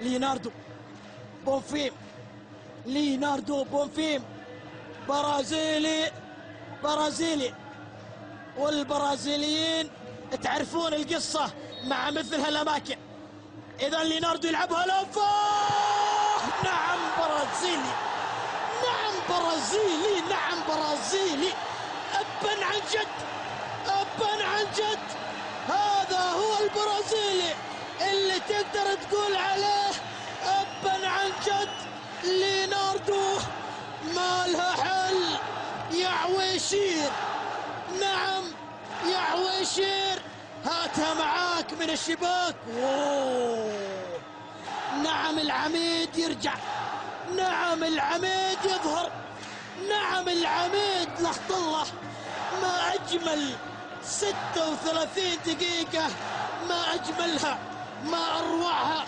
ليناردو بونفيم. ليناردو بونفيم. برازيلي برازيلي. والبرازيليين تعرفون القصة مع مثل هالأماكن. إذا ليناردو يلعبها لفة نعم برازيلي. نعم برازيلي. نعم برازيلي. أبا عن جد أبا عن جد. هذا هو البرازيلي اللي تقدر تقول عليه عويشير نعم يا عويشير هاتها معاك من الشباك. أوه. نعم العميد يرجع. نعم العميد يظهر. نعم العميد لخط الله. ما أجمل 36 دقيقة. ما أجملها ما أروعها.